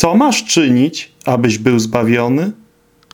Co masz czynić, abyś był zbawiony?